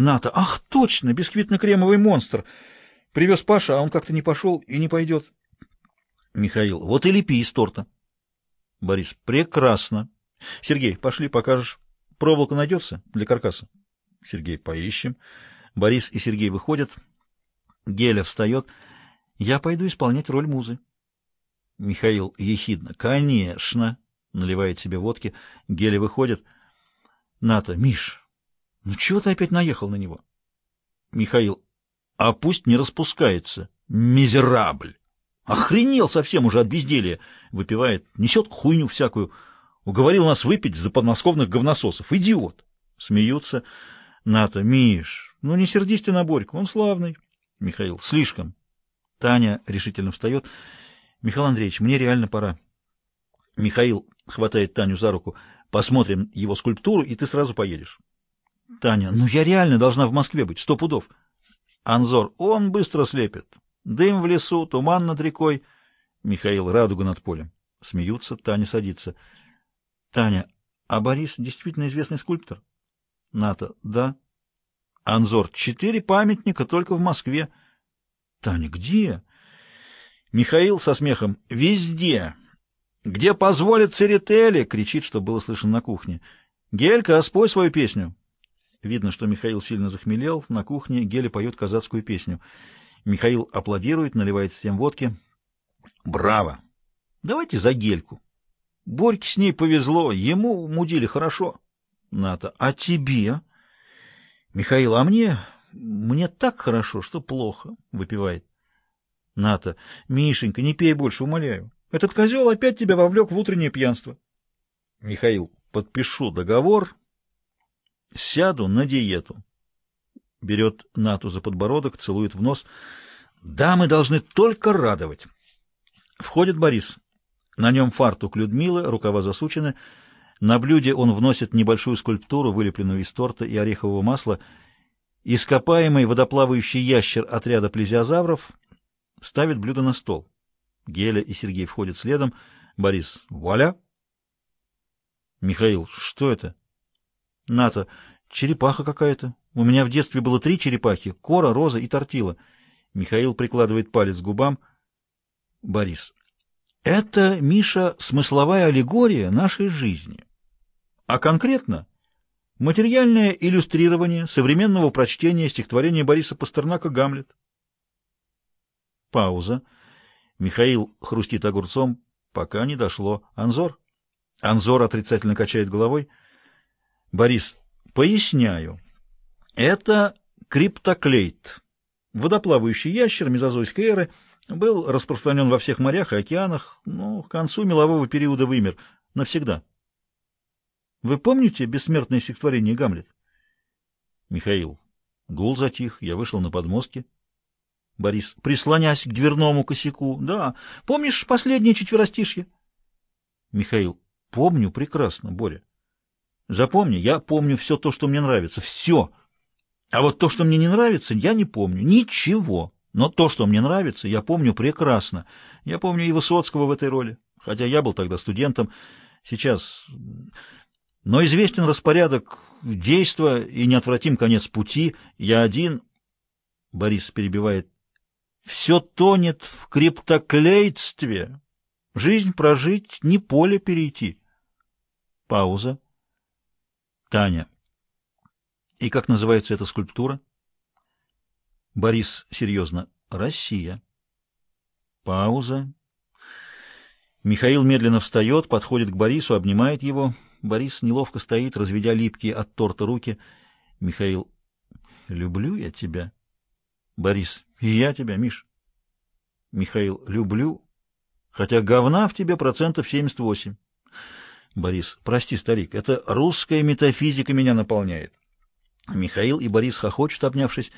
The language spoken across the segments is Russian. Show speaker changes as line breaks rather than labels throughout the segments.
Ната. Ах, точно, бисквитно-кремовый монстр. Привез Паша, а он как-то не пошел и не пойдет. Михаил. Вот и лепи из торта. Борис. Прекрасно. Сергей, пошли, покажешь. Проволока найдется для каркаса? Сергей. Поищем. Борис и Сергей выходят. Геля встает. Я пойду исполнять роль музы. Михаил ехидно. Конечно. Наливает себе водки. Геля выходит. Ната. Миш, ну чего ты опять наехал на него? Михаил. А пусть не распускается. Мизерабль. Охренел совсем уже от безделия. Выпивает. Несет хуйню всякую. Уговорил нас выпить за подмосковных говнососов. Идиот. Смеются. Ната. Миш, ну не сердись ты на Борьку. Он славный. Михаил. Слишком. Таня решительно встает. Михаил Андреевич, мне реально пора. Михаил хватает Таню за руку. Посмотрим его скульптуру, и ты сразу поедешь. Таня, ну я реально должна в Москве быть, сто пудов. Анзор, он быстро слепит. Дым в лесу, туман над рекой. Михаил, радуга над полем. Смеются, Таня садится. Таня, а Борис действительно известный скульптор? Ната, да. Анзор, четыре памятника только в Москве. Таня, где? Михаил со смехом, везде. Где позволит Церетели, кричит, что было слышно на кухне. Гелька, спой свою песню. Видно, что Михаил сильно захмелел. На кухне Геля поет казацкую песню. Михаил аплодирует, наливает всем водки. Браво! Давайте за Гельку. Борьке с ней повезло, ему мудили хорошо. Ната, а тебе? Михаил, а мне? Мне так хорошо, что плохо, выпивает. Ната, Мишенька, не пей больше, умоляю. Этот козел опять тебя вовлек в утреннее пьянство. Михаил, подпишу договор, сяду на диету. Берет Нату за подбородок, целует в нос. Дамы должны только радовать. Входит Борис. На нем фартук Людмилы, рукава засучены. На блюде он вносит небольшую скульптуру, вылепленную из торта и орехового масла. Ископаемый водоплавающий ящер отряда плезиозавров ставит блюдо на стол. Геля и Сергей входят следом. Борис. Вуаля! Михаил. Что это? Ната. Черепаха какая-то. У меня в детстве было три черепахи. Кора, Роза и Тортила. Михаил прикладывает палец к губам. Борис. Это, Миша, смысловая аллегория нашей жизни. А конкретно материальное иллюстрирование современного прочтения стихотворения Бориса Пастернака «Гамлет». Пауза. Михаил хрустит огурцом, пока не дошло. Анзор? Анзор отрицательно качает головой. Борис, поясняю. Это криптоклейт. Водоплавающий ящер мезозойской эры был распространен во всех морях и океанах, но к концу мелового периода вымер навсегда. Вы помните бессмертное стихотворение Гамлет? Михаил. Гул затих, я вышел на подмостки. Борис, прислонясь к дверному косяку. Да, помнишь последнее четверостишье? Михаил, помню прекрасно, Боря. Запомни, я помню все то, что мне нравится, все. А вот то, что мне не нравится, я не помню, ничего. Но то, что мне нравится, я помню прекрасно. Я помню и Высоцкого в этой роли, хотя я был тогда студентом. Сейчас... Но известен распорядок действа и неотвратим конец пути. Я один... Борис перебивает все тонет в криптоклействе. Жизнь прожить, не поле перейти. Пауза. Таня. И как называется эта скульптура? Борис серьезно. Россия. Пауза. Михаил медленно встает, подходит к Борису, обнимает его. Борис неловко стоит, разведя липкие от торта руки. Михаил. Люблю я тебя. Борис. И я тебя, Миш. Михаил. Люблю. Хотя говна в тебе процентов 78. Борис. Прости, старик, это русская метафизика меня наполняет. Михаил и Борис хохочут, обнявшись.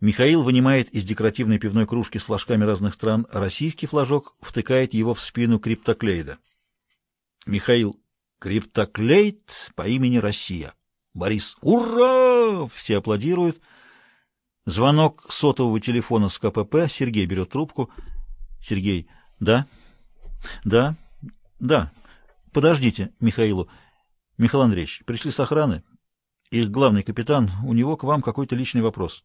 Михаил вынимает из декоративной пивной кружки с флажками разных стран российский флажок, втыкает его в спину криптоклейда. Михаил. Криптоклейд по имени Россия. Борис. Ура! Все аплодируют. Звонок сотового телефона с КПП. Сергей берет трубку. Сергей. Да? Да? Да. Подождите, Михаилу. Михаил Андреевич, пришли с охраны. Их главный капитан, у него к вам какой-то личный вопрос.